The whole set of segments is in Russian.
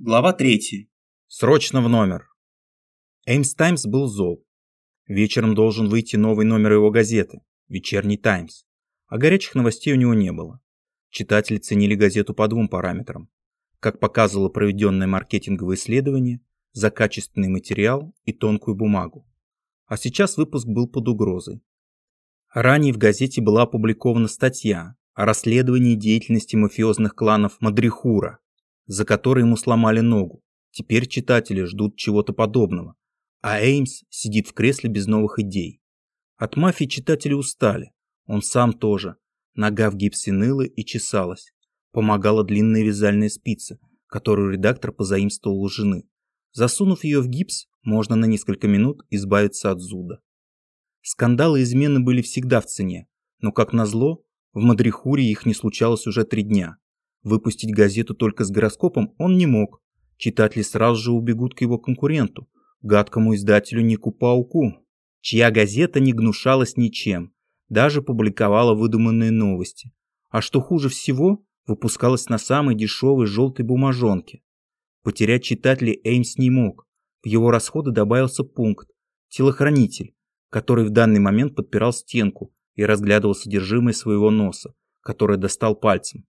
Глава 3. Срочно в номер. Эймс Таймс был зол. Вечером должен выйти новый номер его газеты «Вечерний Таймс», а горячих новостей у него не было. Читатели ценили газету по двум параметрам. Как показывало проведенное маркетинговое исследование, за качественный материал и тонкую бумагу. А сейчас выпуск был под угрозой. Ранее в газете была опубликована статья о расследовании деятельности мафиозных кланов Мадрихура за который ему сломали ногу. Теперь читатели ждут чего-то подобного, а Эймс сидит в кресле без новых идей. От мафии читатели устали, он сам тоже. Нога в гипсе ныла и чесалась. Помогала длинная вязальная спица, которую редактор позаимствовал у жены. Засунув ее в гипс, можно на несколько минут избавиться от зуда. Скандалы и измены были всегда в цене, но, как назло, в Мадрихуре их не случалось уже три дня. Выпустить газету только с гороскопом он не мог. Читатели сразу же убегут к его конкуренту, гадкому издателю Нику Пауку, чья газета не гнушалась ничем, даже публиковала выдуманные новости. А что хуже всего, выпускалась на самой дешевой желтой бумажонке. Потерять читателей Эймс не мог. В его расходы добавился пункт «телохранитель», который в данный момент подпирал стенку и разглядывал содержимое своего носа, которое достал пальцем.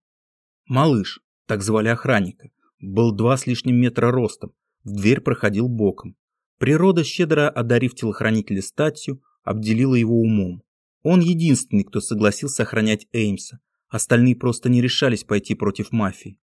Малыш, так звали охранника, был два с лишним метра ростом, в дверь проходил боком. Природа, щедро одарив телохранителя статью, обделила его умом. Он единственный, кто согласился охранять Эймса, остальные просто не решались пойти против мафии.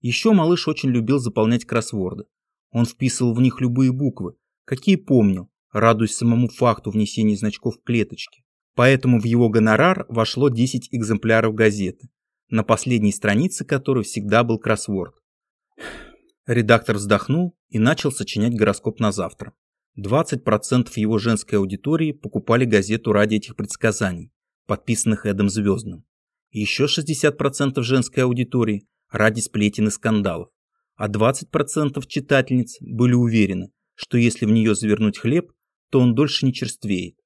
Еще малыш очень любил заполнять кроссворды. Он вписывал в них любые буквы, какие помнил, радуясь самому факту внесения значков в клеточки. Поэтому в его гонорар вошло 10 экземпляров газеты, на последней странице которой всегда был кроссворд. Редактор вздохнул и начал сочинять гороскоп на завтра. 20% его женской аудитории покупали газету ради этих предсказаний, подписанных Эдом Звездным. Еще 60% женской аудитории ради сплетен и скандалов. А 20% читательниц были уверены, что если в нее завернуть хлеб, то он дольше не черствеет.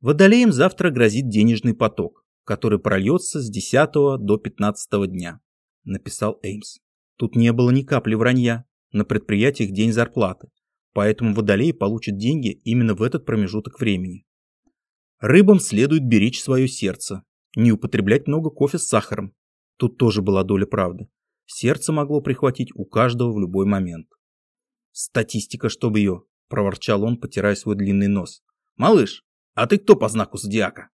Водолеям завтра грозит денежный поток который прольется с 10 до 15 дня, написал Эймс. Тут не было ни капли вранья. На предприятиях день зарплаты, поэтому водолей получит деньги именно в этот промежуток времени. Рыбам следует беречь свое сердце, не употреблять много кофе с сахаром. Тут тоже была доля правды. Сердце могло прихватить у каждого в любой момент. «Статистика, чтобы ее!» – проворчал он, потирая свой длинный нос. «Малыш, а ты кто по знаку зодиака?»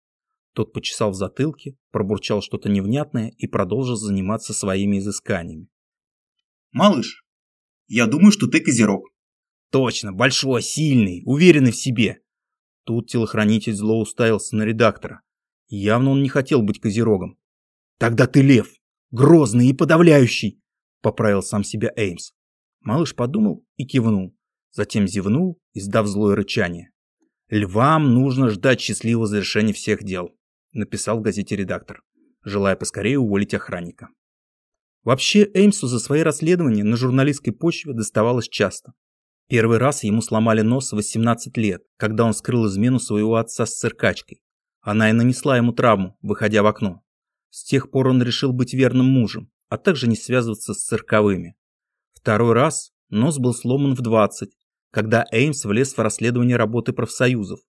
Тот почесал в затылке, пробурчал что-то невнятное и продолжил заниматься своими изысканиями. «Малыш, я думаю, что ты козерог». «Точно, большой, сильный, уверенный в себе». Тут телохранитель зло уставился на редактора. Явно он не хотел быть козерогом. «Тогда ты лев, грозный и подавляющий», — поправил сам себя Эймс. Малыш подумал и кивнул, затем зевнул, издав злое рычание. «Львам нужно ждать счастливого завершения всех дел» написал в газете редактор, желая поскорее уволить охранника. Вообще Эймсу за свои расследования на журналистской почве доставалось часто. Первый раз ему сломали нос в 18 лет, когда он скрыл измену своего отца с циркачкой. Она и нанесла ему травму, выходя в окно. С тех пор он решил быть верным мужем, а также не связываться с цирковыми. Второй раз нос был сломан в 20, когда Эймс влез в расследование работы профсоюзов,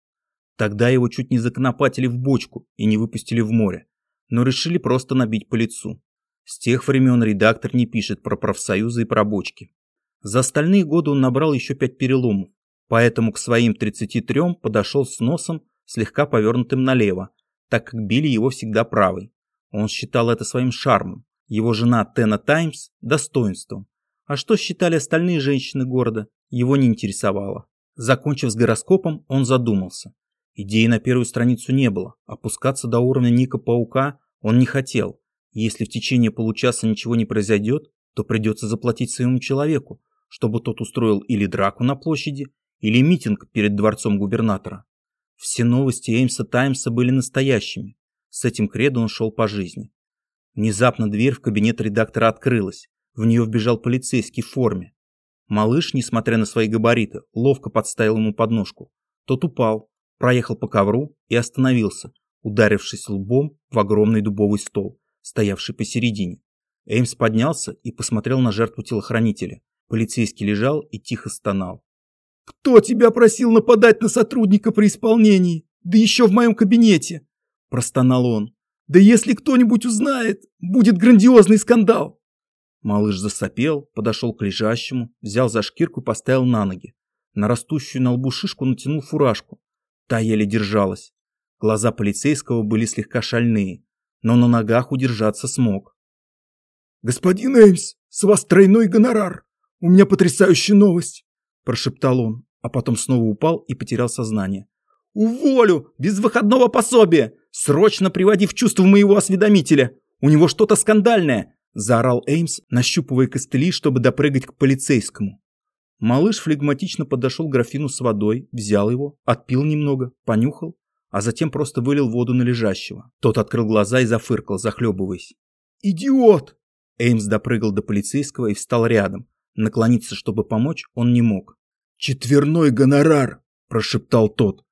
Тогда его чуть не законопатили в бочку и не выпустили в море, но решили просто набить по лицу. С тех времен редактор не пишет про профсоюзы и про бочки. За остальные годы он набрал еще пять переломов, поэтому к своим 33 подошел с носом, слегка повернутым налево, так как били его всегда правой. Он считал это своим шармом, его жена Тена Таймс – достоинством. А что считали остальные женщины города, его не интересовало. Закончив с гороскопом, он задумался. Идеи на первую страницу не было. Опускаться до уровня Ника Паука он не хотел. Если в течение получаса ничего не произойдет, то придется заплатить своему человеку, чтобы тот устроил или драку на площади, или митинг перед дворцом губернатора. Все новости Эймса Таймса были настоящими. С этим кредо он шел по жизни. Внезапно дверь в кабинет редактора открылась. В нее вбежал полицейский в форме. Малыш, несмотря на свои габариты, ловко подставил ему подножку. Тот упал, проехал по ковру и остановился, ударившись лбом в огромный дубовый стол, стоявший посередине. Эймс поднялся и посмотрел на жертву телохранителя. Полицейский лежал и тихо стонал. «Кто тебя просил нападать на сотрудника при исполнении? Да еще в моем кабинете!» Простонал он. «Да если кто-нибудь узнает, будет грандиозный скандал!» Малыш засопел, подошел к лежащему, взял за шкирку и поставил на ноги. На растущую на лбу шишку натянул фуражку. Та еле держалась. Глаза полицейского были слегка шальные, но на ногах удержаться смог. «Господин Эймс, с вас тройной гонорар! У меня потрясающая новость!» – прошептал он, а потом снова упал и потерял сознание. «Уволю! Без выходного пособия! Срочно приводи в чувство моего осведомителя! У него что-то скандальное!» – заорал Эймс, нащупывая костыли, чтобы допрыгать к полицейскому. Малыш флегматично подошел к графину с водой, взял его, отпил немного, понюхал, а затем просто вылил воду на лежащего. Тот открыл глаза и зафыркал, захлебываясь. «Идиот!» Эймс допрыгал до полицейского и встал рядом. Наклониться, чтобы помочь, он не мог. «Четверной гонорар!» – прошептал тот.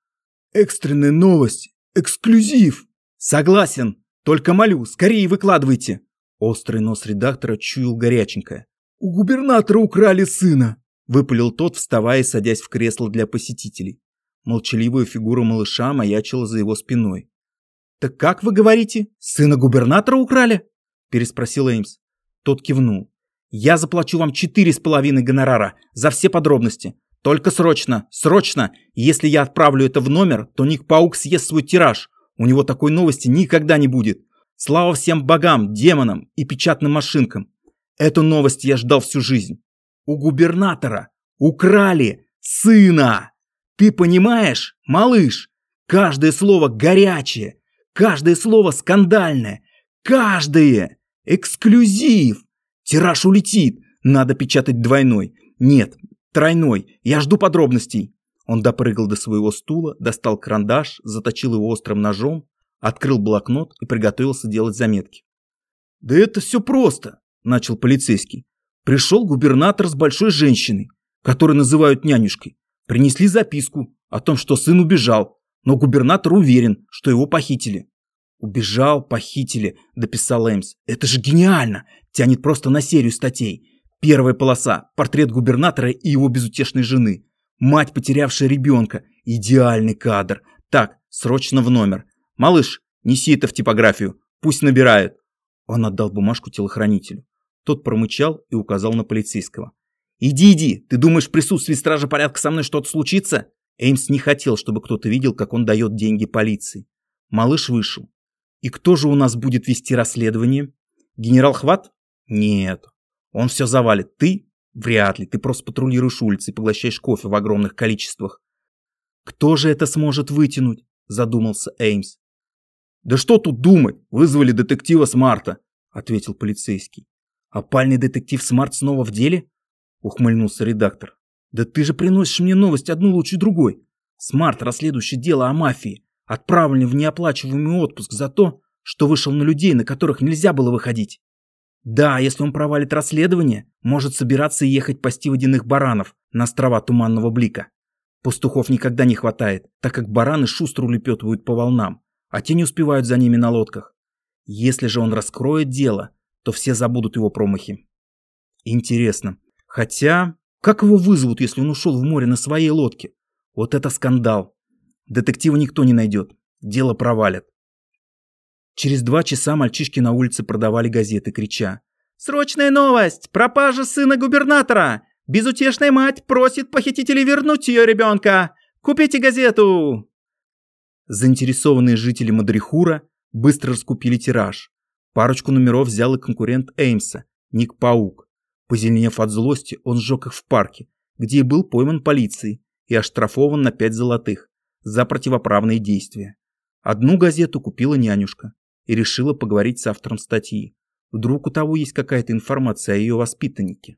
«Экстренная новость! Эксклюзив!» «Согласен! Только молю, скорее выкладывайте!» Острый нос редактора чуял горяченькое. «У губернатора украли сына!» Выпалил тот, вставая и садясь в кресло для посетителей. Молчаливая фигура малыша маячила за его спиной. «Так как вы говорите? Сына губернатора украли?» Переспросил Эймс. Тот кивнул. «Я заплачу вам четыре с половиной гонорара за все подробности. Только срочно, срочно! Если я отправлю это в номер, то Ник Паук съест свой тираж. У него такой новости никогда не будет. Слава всем богам, демонам и печатным машинкам. Эту новость я ждал всю жизнь. У губернатора украли сына. Ты понимаешь, малыш? Каждое слово горячее, каждое слово скандальное, каждое эксклюзив. Тираж улетит, надо печатать двойной. Нет, тройной. Я жду подробностей. Он допрыгал до своего стула, достал карандаш, заточил его острым ножом, открыл блокнот и приготовился делать заметки. «Да это все просто», – начал полицейский. Пришел губернатор с большой женщиной, которую называют нянюшкой. Принесли записку о том, что сын убежал, но губернатор уверен, что его похитили. «Убежал, похитили», – дописал Эмс. «Это же гениально! Тянет просто на серию статей. Первая полоса – портрет губернатора и его безутешной жены. Мать, потерявшая ребенка. Идеальный кадр. Так, срочно в номер. Малыш, неси это в типографию. Пусть набирают». Он отдал бумажку телохранителю. Тот промычал и указал на полицейского. «Иди, иди! Ты думаешь, в присутствии стража порядка со мной что-то случится?» Эймс не хотел, чтобы кто-то видел, как он дает деньги полиции. Малыш вышел. «И кто же у нас будет вести расследование? Генерал Хват? Нет. Он все завалит. Ты? Вряд ли. Ты просто патрулируешь улицы и поглощаешь кофе в огромных количествах. Кто же это сможет вытянуть? Задумался Эймс. Да что тут думать? Вызвали детектива Смарта, ответил полицейский. «Опальный детектив Смарт снова в деле?» – ухмыльнулся редактор. «Да ты же приносишь мне новость одну лучше другой. Смарт, расследующий дело о мафии, отправлен в неоплачиваемый отпуск за то, что вышел на людей, на которых нельзя было выходить. Да, если он провалит расследование, может собираться и ехать пасти водяных баранов на острова Туманного Блика. Пастухов никогда не хватает, так как бараны шустро улепетывают по волнам, а те не успевают за ними на лодках. Если же он раскроет дело, то все забудут его промахи. Интересно. Хотя, как его вызовут, если он ушел в море на своей лодке? Вот это скандал. Детектива никто не найдет. Дело провалят. Через два часа мальчишки на улице продавали газеты, крича. «Срочная новость! Пропажа сына губернатора! Безутешная мать просит похитителей вернуть ее ребенка! Купите газету!» Заинтересованные жители Мадрихура быстро раскупили тираж. Парочку номеров взял и конкурент Эймса, Ник Паук. Позеленев от злости, он сжег их в парке, где и был пойман полицией и оштрафован на пять золотых за противоправные действия. Одну газету купила нянюшка и решила поговорить с автором статьи. Вдруг у того есть какая-то информация о ее воспитаннике.